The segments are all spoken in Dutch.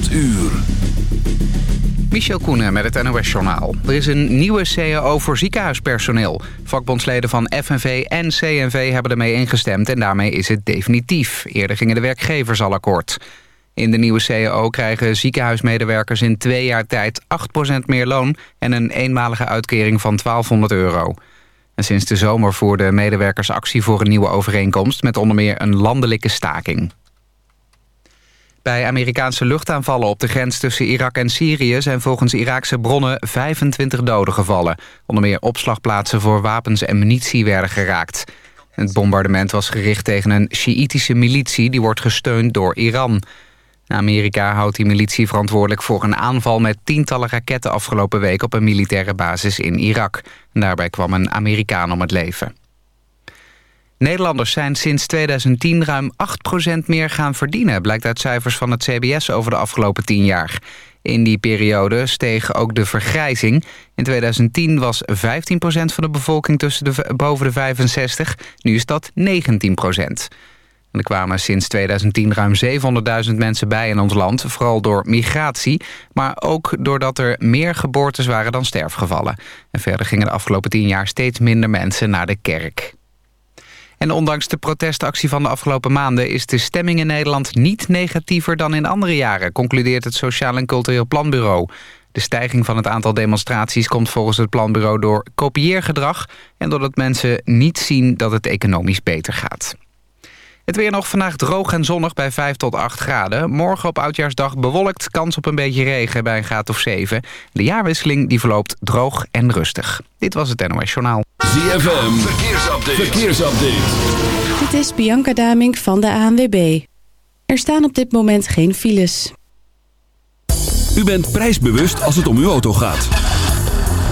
8 uur. Michel Koenen met het NOS-journaal. Er is een nieuwe CAO voor ziekenhuispersoneel. Vakbondsleden van FNV en CNV hebben ermee ingestemd... en daarmee is het definitief. Eerder gingen de werkgevers al akkoord. In de nieuwe CAO krijgen ziekenhuismedewerkers in twee jaar tijd 8% meer loon... en een eenmalige uitkering van 1200 euro. En sinds de zomer voerden medewerkers actie voor een nieuwe overeenkomst... met onder meer een landelijke staking. Bij Amerikaanse luchtaanvallen op de grens tussen Irak en Syrië... zijn volgens Iraakse bronnen 25 doden gevallen. Onder meer opslagplaatsen voor wapens en munitie werden geraakt. Het bombardement was gericht tegen een Sjiïtische militie... die wordt gesteund door Iran. Amerika houdt die militie verantwoordelijk voor een aanval... met tientallen raketten afgelopen week op een militaire basis in Irak. daarbij kwam een Amerikaan om het leven. Nederlanders zijn sinds 2010 ruim 8% meer gaan verdienen... blijkt uit cijfers van het CBS over de afgelopen 10 jaar. In die periode steeg ook de vergrijzing. In 2010 was 15% van de bevolking tussen de, boven de 65. Nu is dat 19%. Er kwamen sinds 2010 ruim 700.000 mensen bij in ons land, vooral door migratie, maar ook doordat er meer geboortes waren dan sterfgevallen. En verder gingen de afgelopen 10 jaar steeds minder mensen naar de kerk. En ondanks de protestactie van de afgelopen maanden... is de stemming in Nederland niet negatiever dan in andere jaren... concludeert het Sociaal en Cultureel Planbureau. De stijging van het aantal demonstraties komt volgens het planbureau door kopieergedrag... en doordat mensen niet zien dat het economisch beter gaat. Het weer nog vandaag droog en zonnig bij 5 tot 8 graden. Morgen op Oudjaarsdag bewolkt, kans op een beetje regen bij een graad of 7. De jaarwisseling die verloopt droog en rustig. Dit was het NOS Journaal. ZFM, verkeersupdate. verkeersupdate. Dit is Bianca Damink van de ANWB. Er staan op dit moment geen files. U bent prijsbewust als het om uw auto gaat.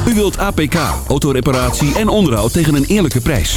U wilt APK, autoreparatie en onderhoud tegen een eerlijke prijs.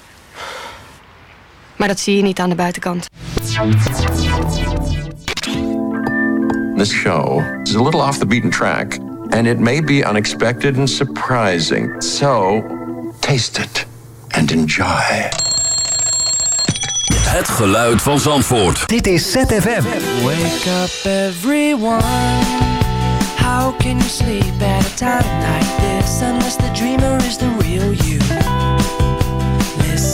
Maar dat zie je niet aan de buitenkant. This show is a little off the beaten track, and it may be unexpected and surprising. So, taste it and enjoy. Het geluid van Zandvoort. Dit is ZFM. Wake up everyone. How can you sleep at a time like this unless the dreamer is the real you?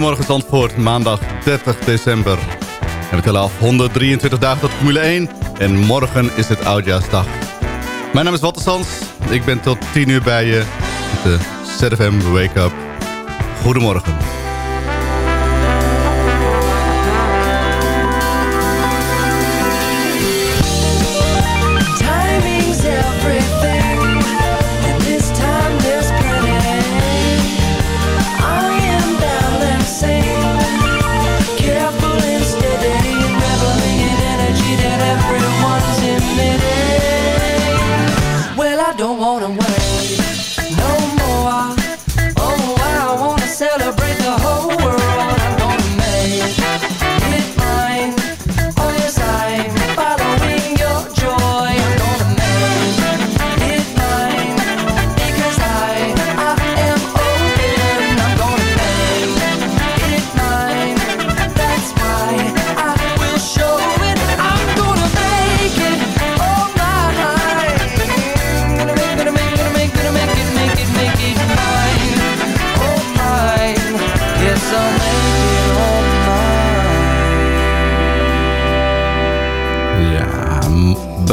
Goedemorgen Zandvoort, maandag 30 december. En we tellen af 123 dagen tot Formule 1. En morgen is het Oudjaarsdag. Mijn naam is Walter Sans. Ik ben tot 10 uur bij je. Met de ZFM Wake Up. Goedemorgen.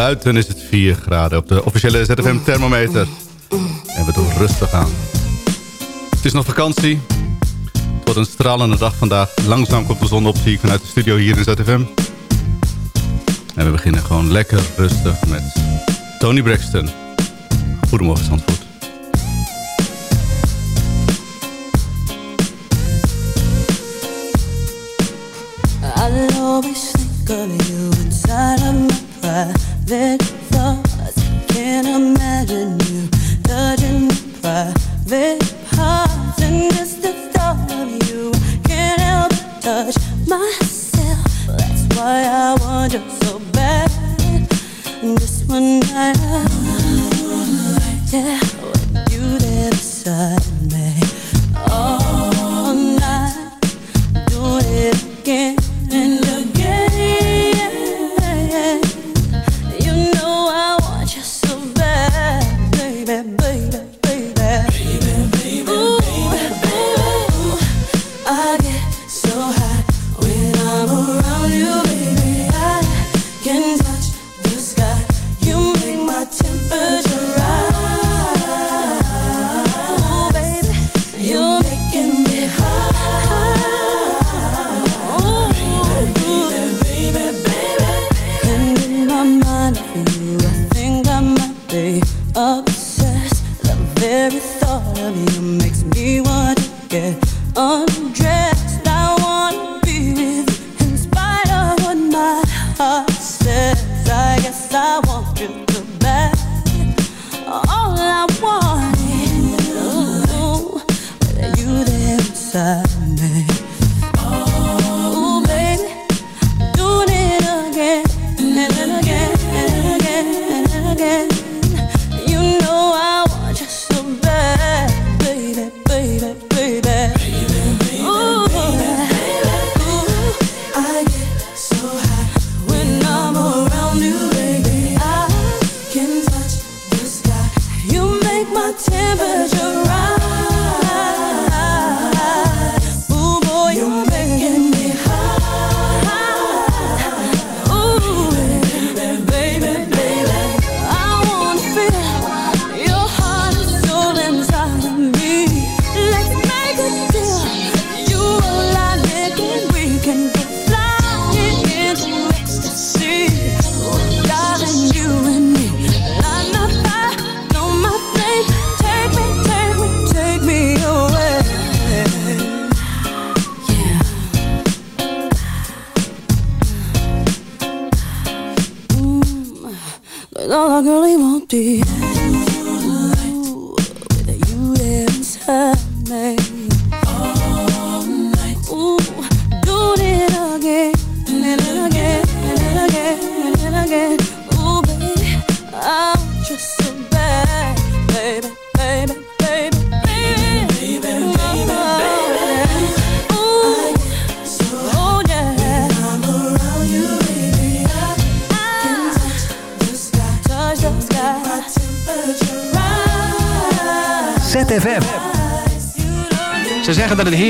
Buiten is het 4 graden op de officiële ZFM thermometer. En we doen rustig aan. Het is nog vakantie. Het wordt een stralende dag vandaag. Langzaam komt de zon op, zie vanuit de studio hier in ZFM. En we beginnen gewoon lekker rustig met Tony Braxton. Goedemorgen, Zandvoort. Inside of my private thoughts. Can't imagine you touching private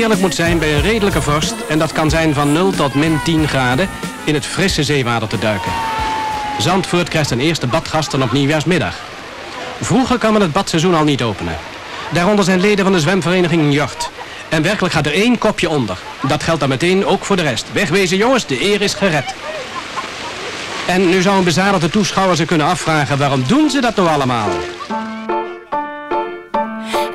heerlijk moet zijn bij een redelijke vorst... en dat kan zijn van 0 tot min 10 graden... in het frisse zeewater te duiken. Zandvoort krijgt zijn eerste badgasten op nieuwjaarsmiddag. Vroeger kan men het badseizoen al niet openen. Daaronder zijn leden van de zwemvereniging Jort. En werkelijk gaat er één kopje onder. Dat geldt dan meteen ook voor de rest. Wegwezen jongens, de eer is gered. En nu zou een bezadigde toeschouwer zich kunnen afvragen... waarom doen ze dat nou allemaal?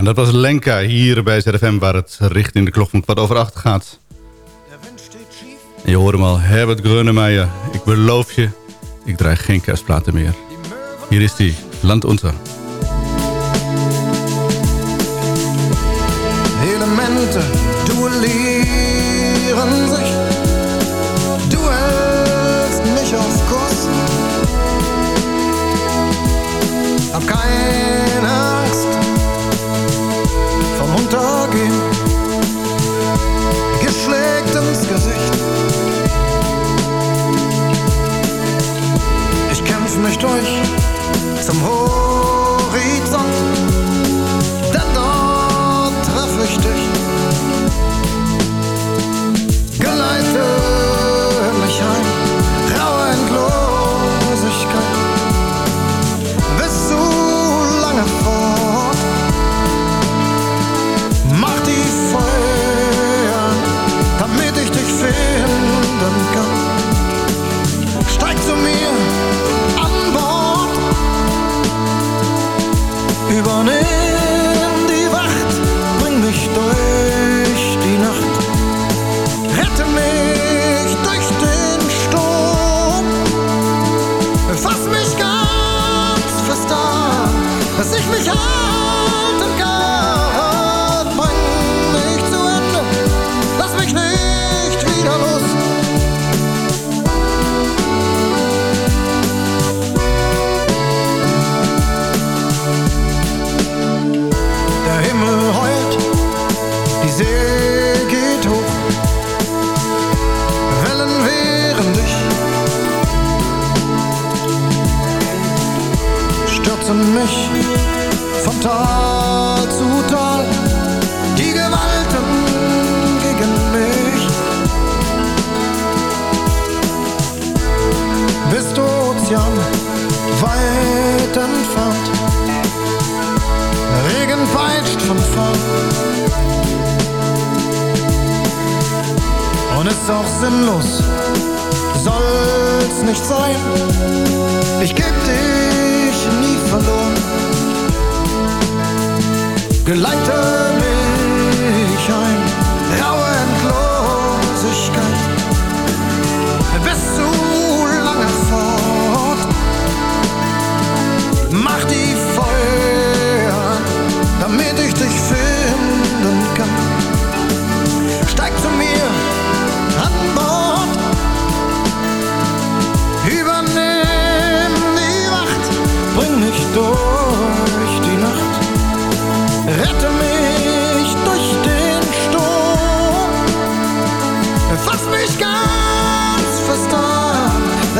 en dat was Lenka hier bij ZFM... waar het richting de klok van kwart over acht gaat. En je hoort hem al, Herbert Grönemeyer. Ik beloof je, ik draai geen kerstplaten meer. Hier is die, Land Unter.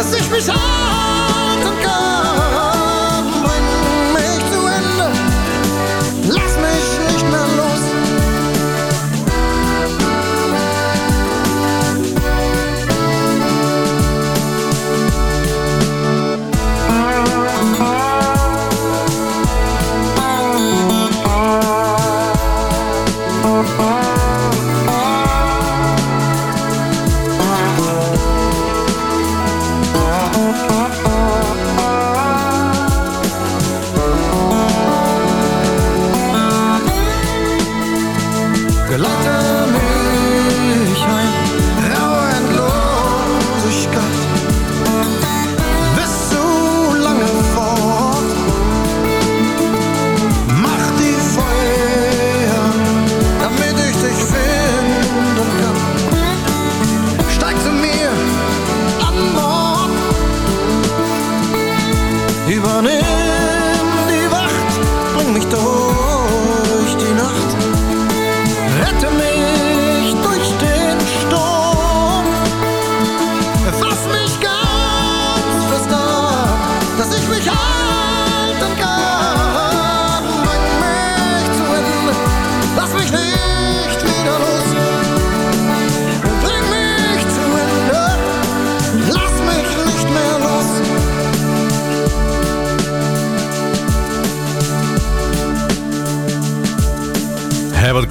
dass is mich halten.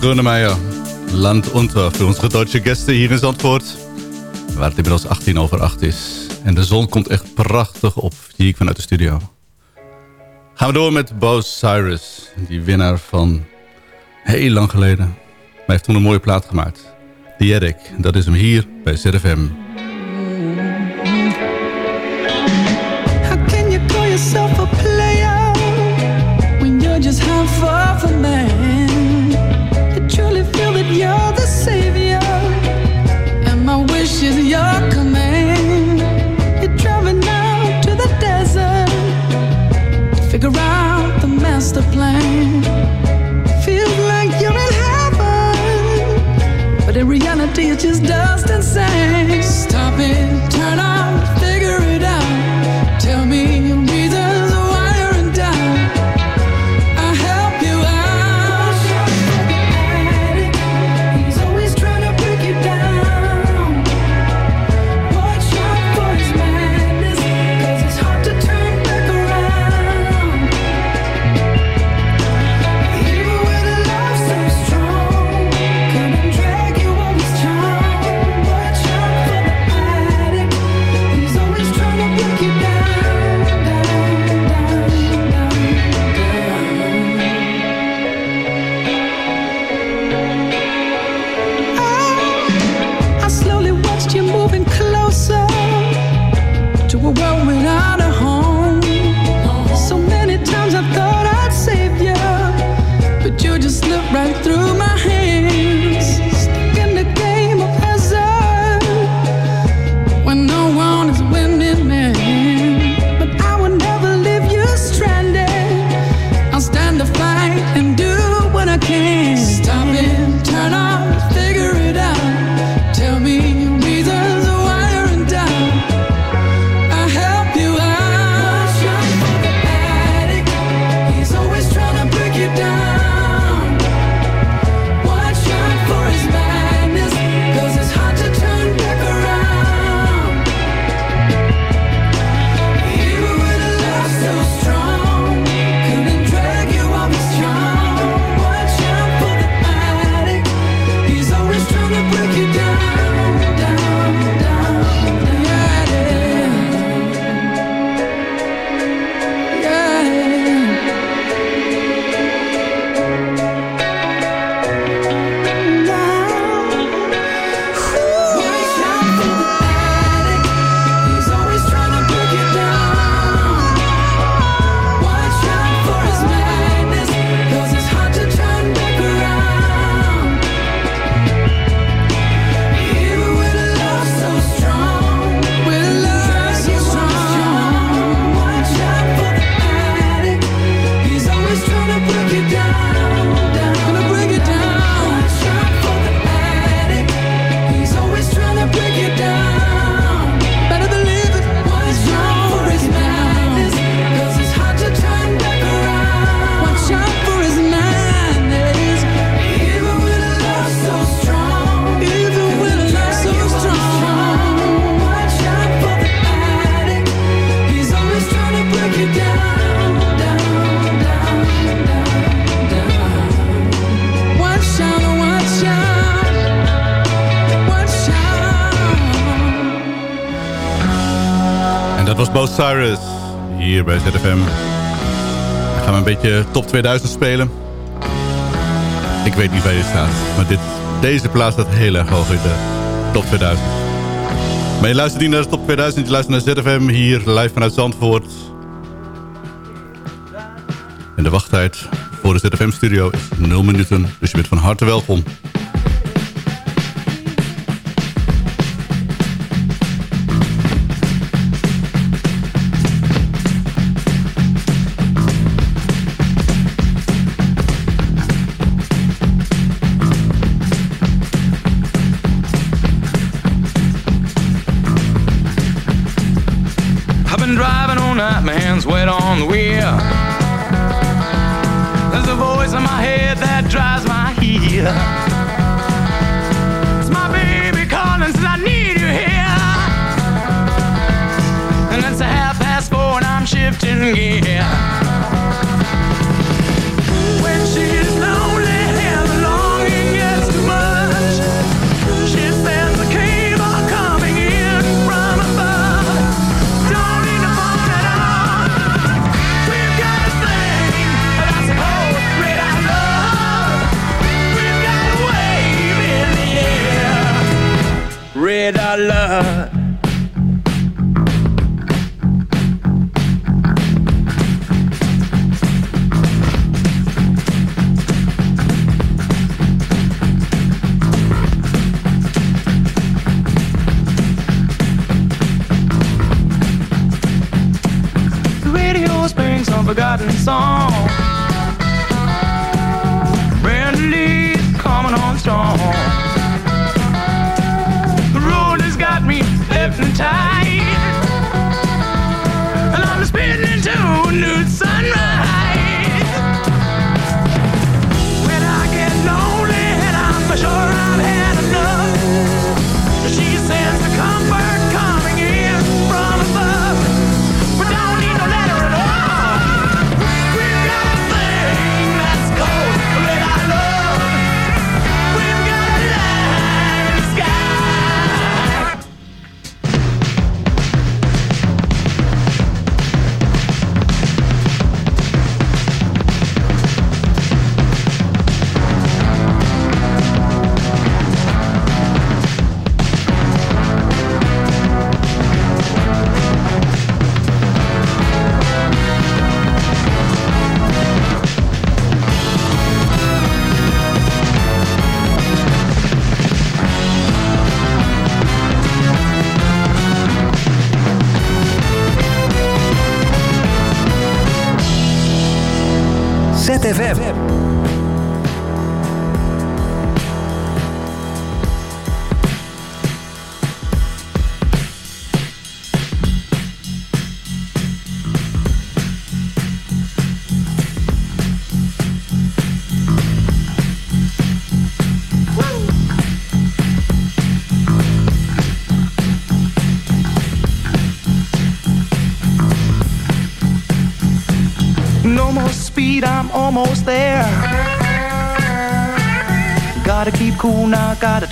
Grönemeyer. Land Landunter voor onze Duitse gasten hier in Zandvoort. Waar het inmiddels 18 over 8 is. En de zon komt echt prachtig op, zie ik vanuit de studio. Gaan we door met Bo Cyrus. Die winnaar van heel lang geleden. Maar hij heeft toen een mooie plaat gemaakt. Die Eric, dat is hem hier bij ZFM. How can you call yourself a player? When you're just half of a? Top 2000 spelen. Ik weet niet waar je staat. Maar dit, deze plaats staat heel erg hoog in de top 2000. Maar je luistert niet naar de top 2000. Je luistert naar ZFM hier live vanuit Zandvoort. En de wachttijd voor de ZFM-studio is 0 minuten. Dus je bent van harte welkom.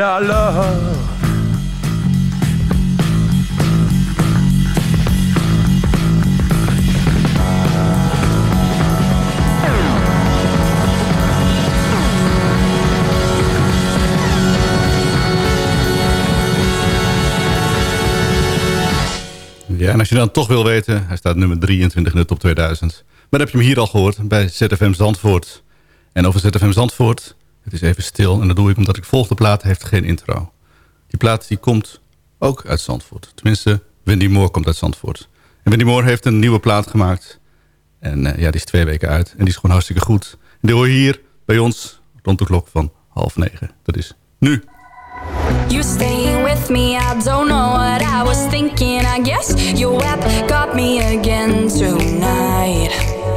Eye love. als je dan toch wil weten, hij staat nummer 23 in de top 2000. Maar heb je hem hier al gehoord bij ZFM Zandvoort. En over ZFM Zandvoort, het is even stil. En dat doe ik omdat ik volgende plaat heeft geen intro. Die plaat die komt ook uit Zandvoort. Tenminste, Wendy Moore komt uit Zandvoort. En Wendy Moore heeft een nieuwe plaat gemaakt. En eh, ja, die is twee weken uit. En die is gewoon hartstikke goed. En die hoor je hier bij ons rond de klok van half negen. Dat is nu. You staying with me, I don't know what I was thinking. I guess your web got me again tonight.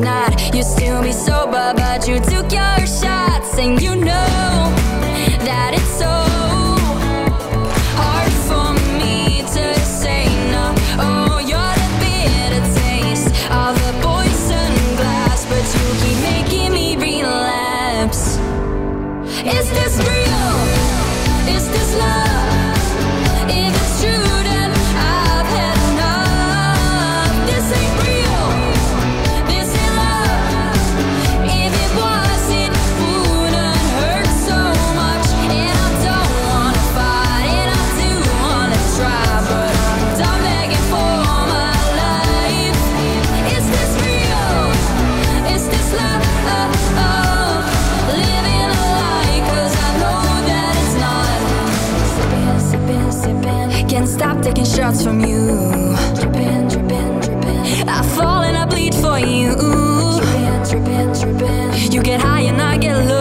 not. You still be sober, but you took your shots, and you stop taking shots from you. Dripping, dripping, dripping. I fall and I bleed for you. You get high and I get low.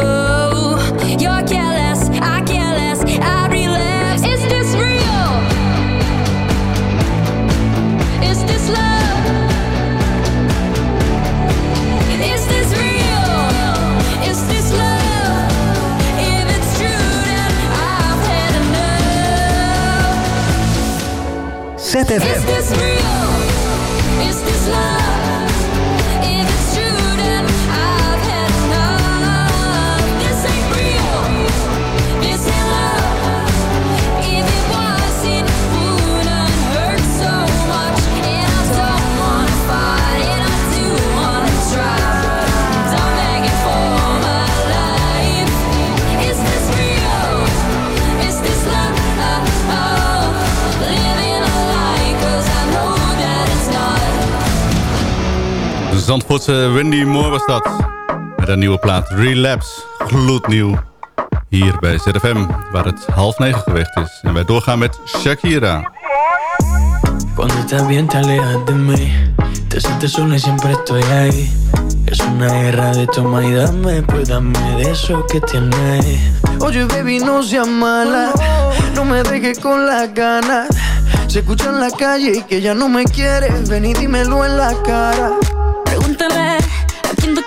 Is this real? Zandvoortse Wendy Moore was dat. Met een nieuwe plaat Relapse. Gloednieuw. Hier bij ZFM, waar het half negen geweest is. En wij doorgaan met Shakira. Cuando estás bien te alejas de mí Te sientes sola y siempre estoy ahí Es una guerra de toma y dame Pues dame de eso que tienes Oye, baby, no seas mala. No me dejes con las ganas. Se escucha en la calle y que ya no me quieres. Ven y dímelo en la cara.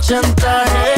chantaje.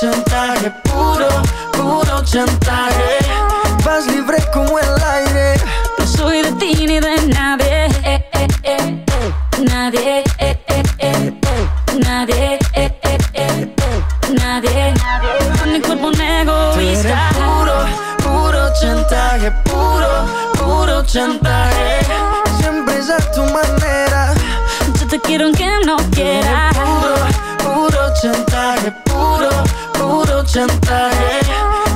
chantaje, puro, puro chantaje. Vas libre como el aire. No soy de ti ni de nadie eh, eh, eh, eh. Nadie eh, eh, eh, eh. Nadie eh, eh, eh, eh. Nadie Con mi cuerpo un egoísta puro, puro chantaje, puro, puro chantaje. Siempre es a tu manera. Yo te quiero aunque no quieras Puro, puro chantaje, puro chantaje.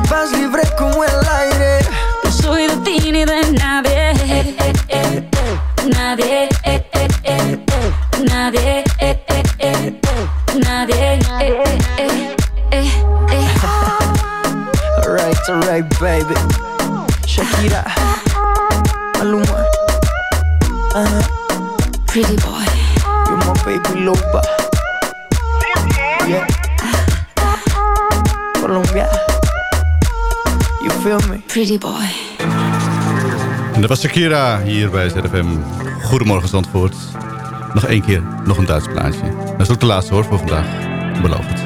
Vas libre como el aire. No soy de ti ni de nadie eh, eh, eh, eh. Nadie eh, eh, eh, eh. Nadie eh, eh, eh, eh. Nadie eh, eh, eh, eh, eh. Alright, alright, baby. Shakira, Maluma, uh-huh. Pretty boy you're my baby loba. Pretty boy En dat was Shakira hier bij ZFM. Goedemorgen Zandvoort. Nog één keer, nog een Duits plaatje. Dat is ook de laatste hoor voor vandaag. Ik beloof het.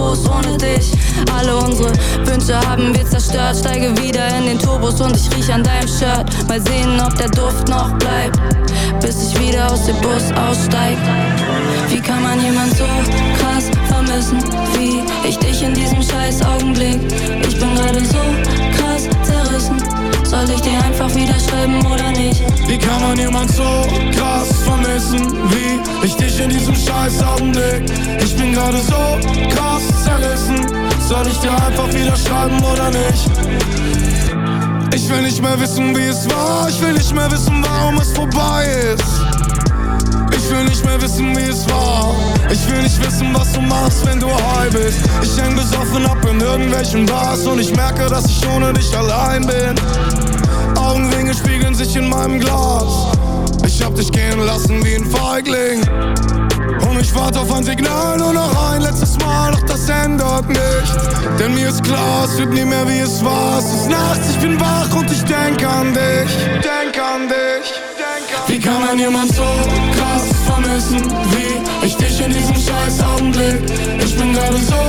ohne dich. Alle unsere Wünsche haben wir zerstört. Steige wieder in den Turbos und ich riech an deinem Shirt. Mal sehen, ob der Duft noch bleibt, bis ich wieder aus dem Bus aussteig. Wie kann man jemand so krass vermissen wie ich dich in diesem scheiß Augenblick? Ich bin gerade so krass. Soll ich dir einfach wieder schreiben oder nicht? Wie kann man jemand so krass vermissen wie ich dich in diesem scheiß Augenblick? Ich bin gerade so krass zerrissen. Soll ich dir einfach wieder schreiben oder nicht? Ich will nicht mehr wissen, wie es war. Ich will nicht mehr wissen, warum es wissen, wie es war. Ich will nicht wissen, was du machst, wenn du high bist. Ich häng besoffen ab in irgendwelchen Bars und ich merke, dass ich ohne dich allein bin. Augenringe spiegeln sich in meinem Glas. Ich hab dich gehen lassen wie ein Feigling. Und ich warte auf ein Signal, nur noch ein letztes Mal, doch das ändert nichts. Denn mir ist klar, es wird nie mehr wie es war. Es ist nachts, ich bin wach und ich denk an dich. Denk an dich. Wie kann man jemand so krass vermissen wie ich dich in diesem scheiß Augenblick? Ich bin gerade so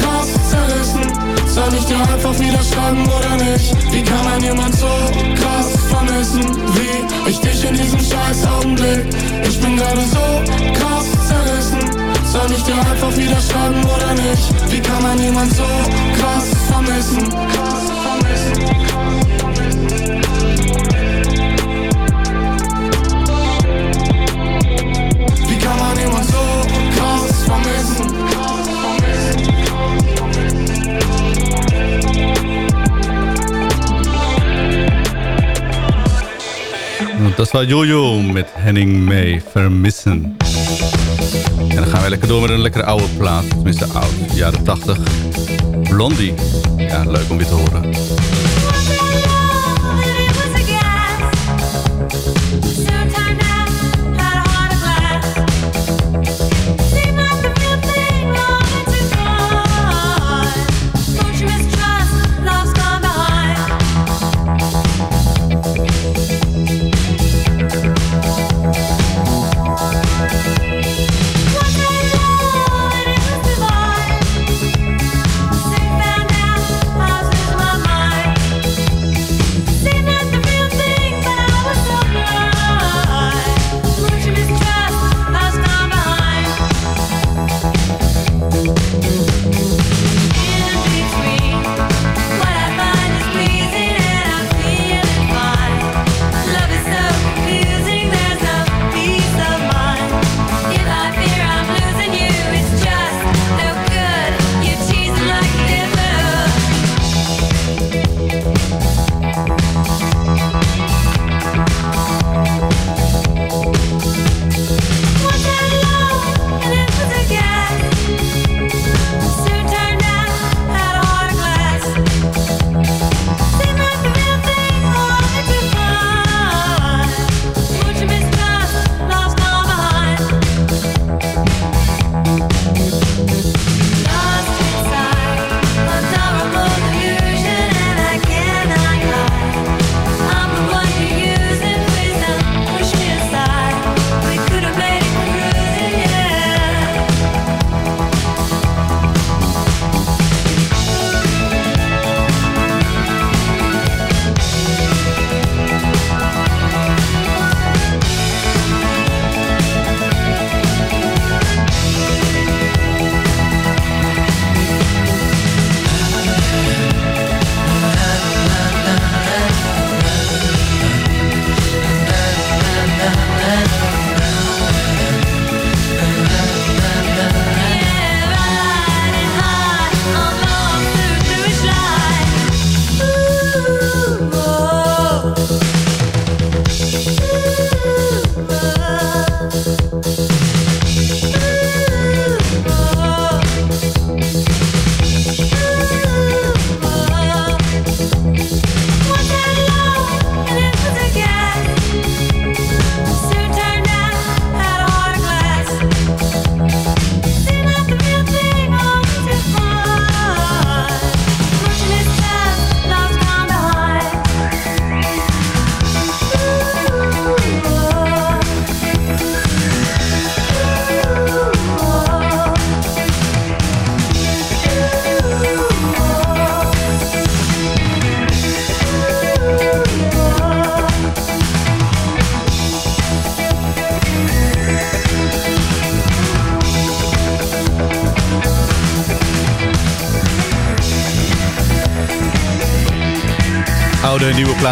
krass zerrissen. Soll ich dir einfach wieder schreiben oder nicht? Wie kann man jemand so krass vermissen wie ich dich in diesem scheiß Augenblick? Ich bin gerade so krass zerrissen. Soll ich dir einfach wieder schreiben oder nicht? Wie kann man jemand so krass vermissen? Krass vermissen. Wie Dat was Jojo met Henning May, Vermissen. En dan gaan wij lekker door met een lekkere oude plaat. Tenminste oud, jaren 80. Blondie. Ja, leuk om weer te horen.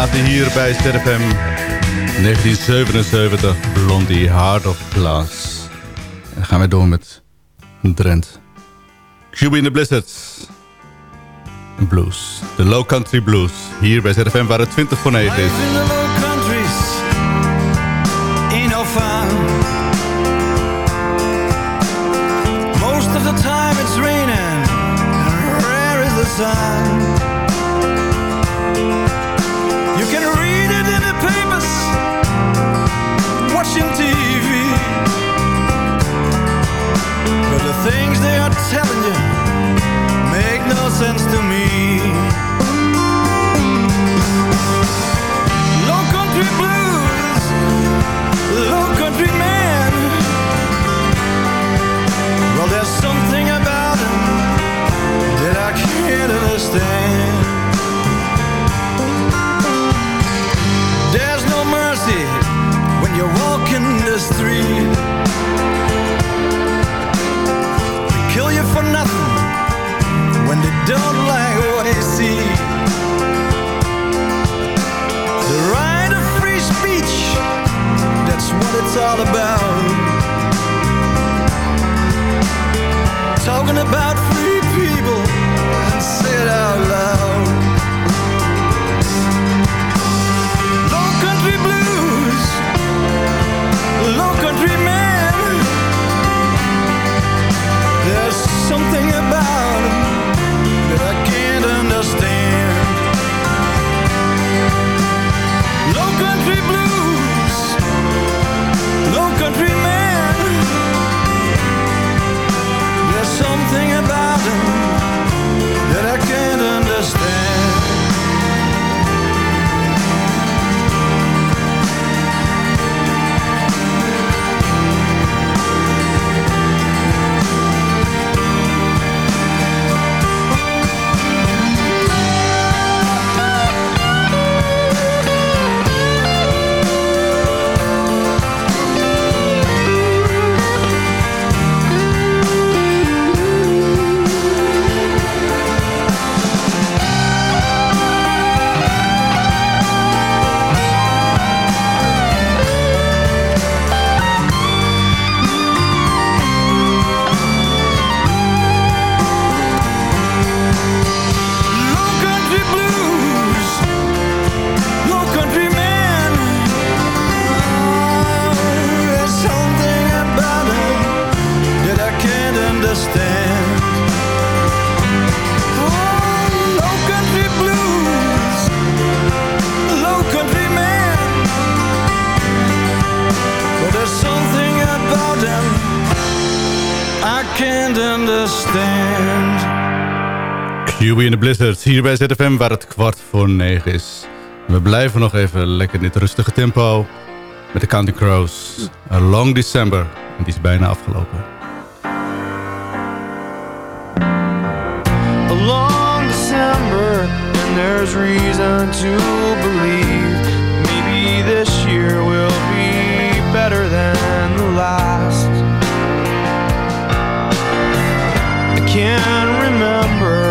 Platen hier bij ZFM. 1977, Blondie, Heart of Glass. En dan gaan we door met een trend. Cube in the Blizzards. Blues. De Low Country Blues. Hier bij ZFM waar het 20 voor 9 is. Most of the time it's raining, rare is the sun. Watching TV. But the things they are telling you make no sense to me. QB in de Blizzards, hier bij ZFM waar het kwart voor 9 is. We blijven nog even lekker in dit rustige tempo met de Counting Crows. A Long December, en die is bijna afgelopen. a long December, and there's reason to believe maybe this year will be better than the last. I can't remember the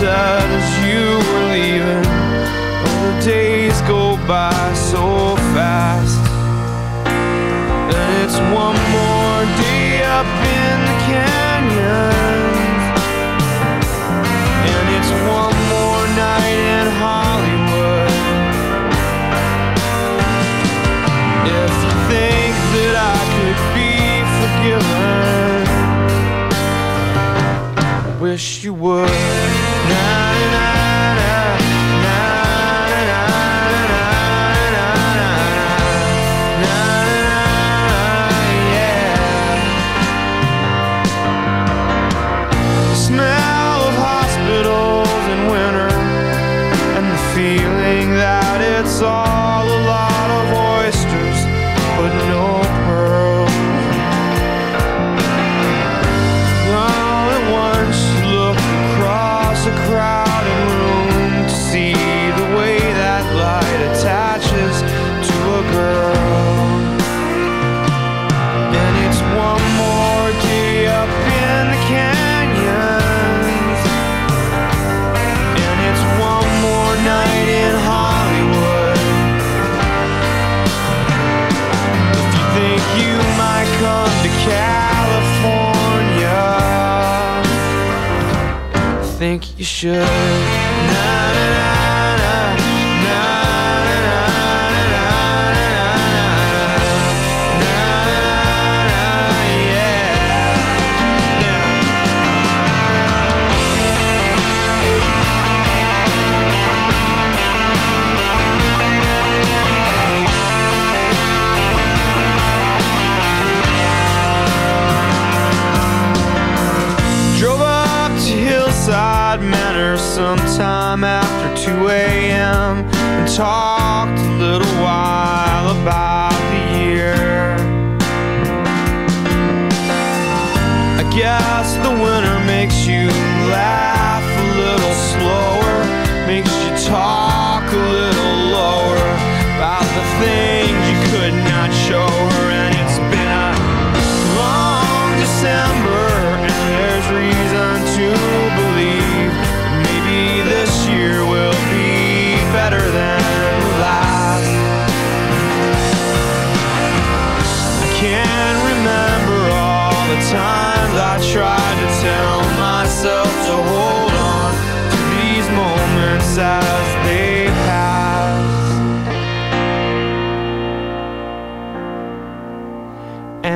said as you were leaving. Oh, the days go by so fast. And it's one more day up in the canyons. And it's one more night in Hollywood. If you think that I could be forgiven, I wish you would. think you should. sometime after 2 a.m. and talked a little while about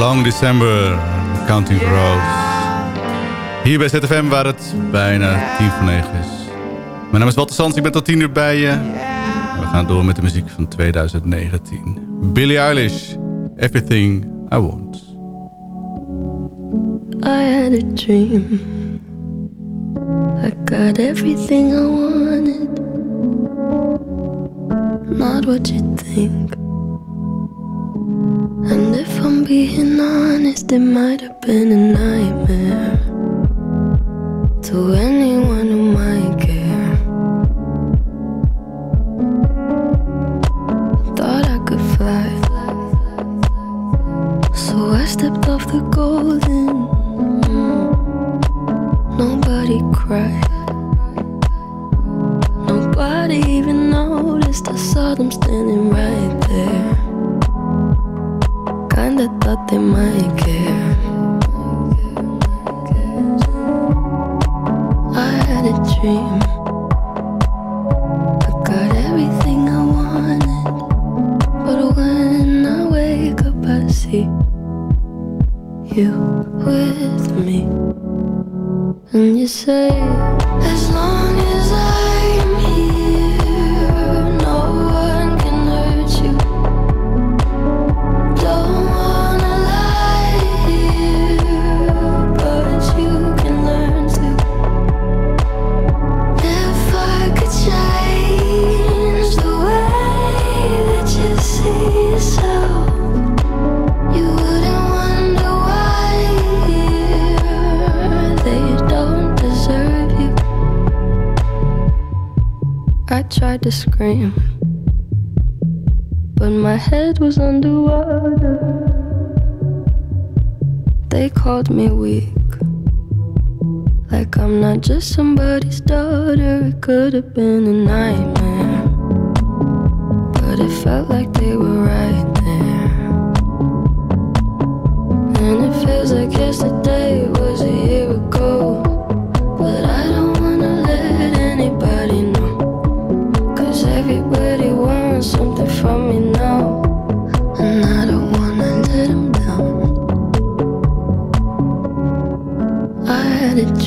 Long December, Counting roads. Hier bij ZFM waar het bijna tien voor negen is. Mijn naam is Walter Sands, ik ben tot tien uur bij je. We gaan door met de muziek van 2019. Billie Eilish, Everything I Want. I had a dream. I got everything I wanted. Not what you think. honest, it might have been a nightmare to anyone who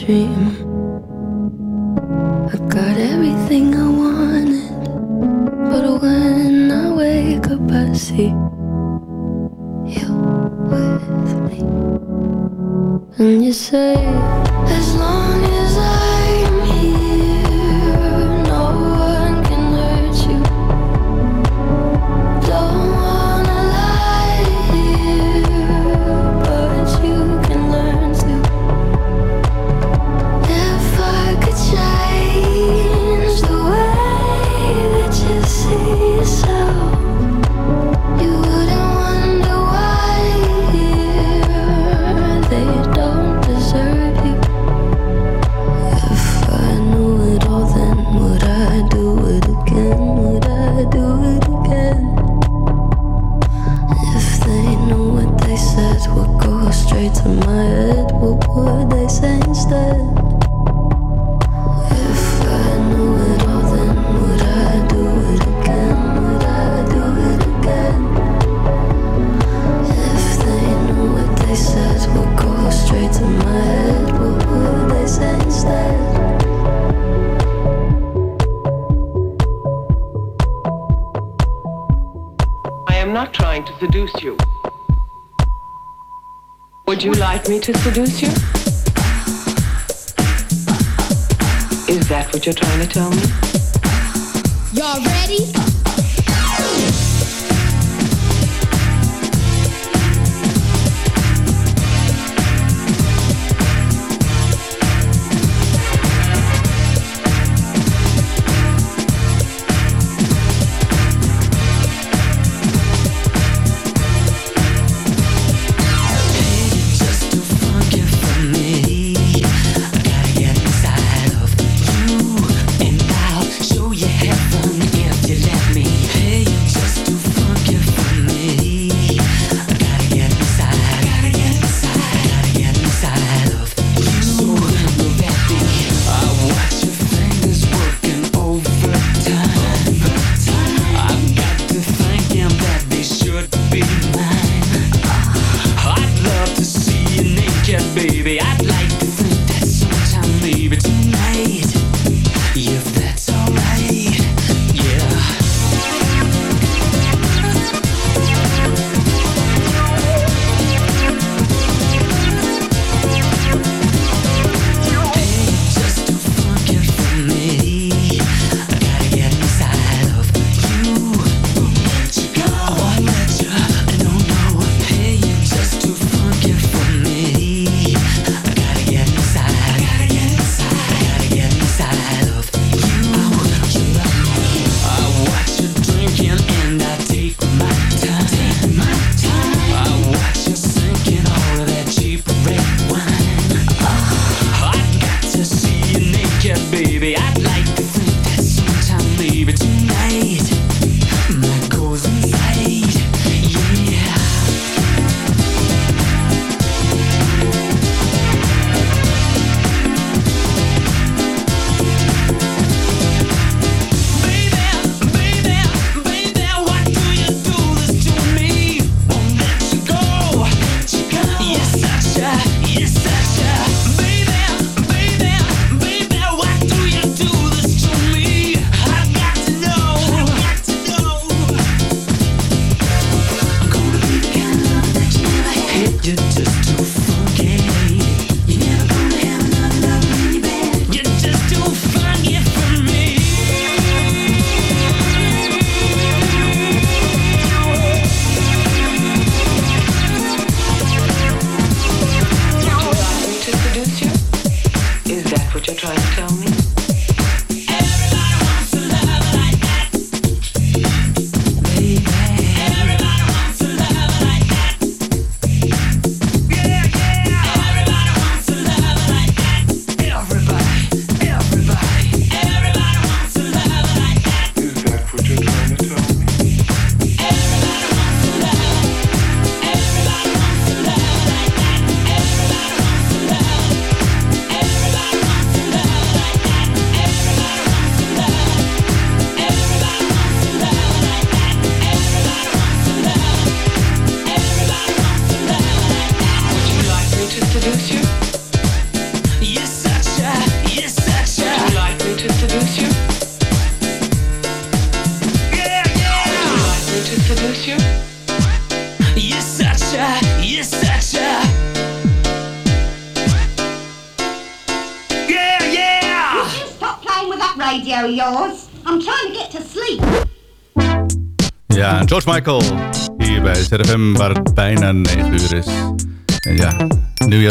dream. introduce you?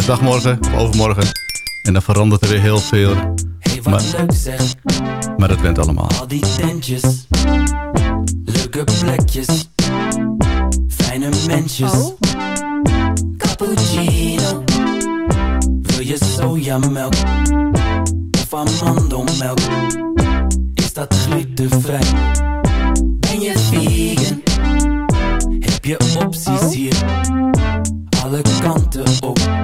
Eh, Dag morgen of overmorgen. En dan verandert er weer heel veel. Hey, wat maar, leuk zeg. Maar dat went allemaal. Al die tentjes, leuke plekjes, fijne mensjes. Oh. Cappuccino, wil je sojamelk of amandelmelk? Is dat glutenvrij? Ben je vegan? Heb je opties oh. hier? Alle kanten op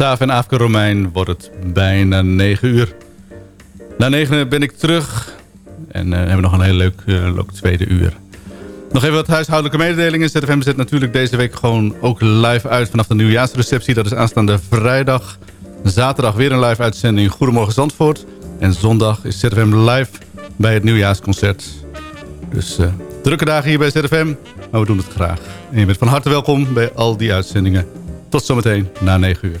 Saaf en Afke Romein wordt het bijna 9 uur. Na 9 ben ik terug. En eh, hebben we nog een heel leuk, eh, leuk tweede uur. Nog even wat huishoudelijke mededelingen. ZFM zet natuurlijk deze week gewoon ook live uit vanaf de nieuwjaarsreceptie. Dat is aanstaande vrijdag. Zaterdag weer een live uitzending Goedemorgen Zandvoort. En zondag is ZFM live bij het nieuwjaarsconcert. Dus eh, drukke dagen hier bij ZFM, maar we doen het graag. En je bent van harte welkom bij al die uitzendingen. Tot zometeen na 9 uur.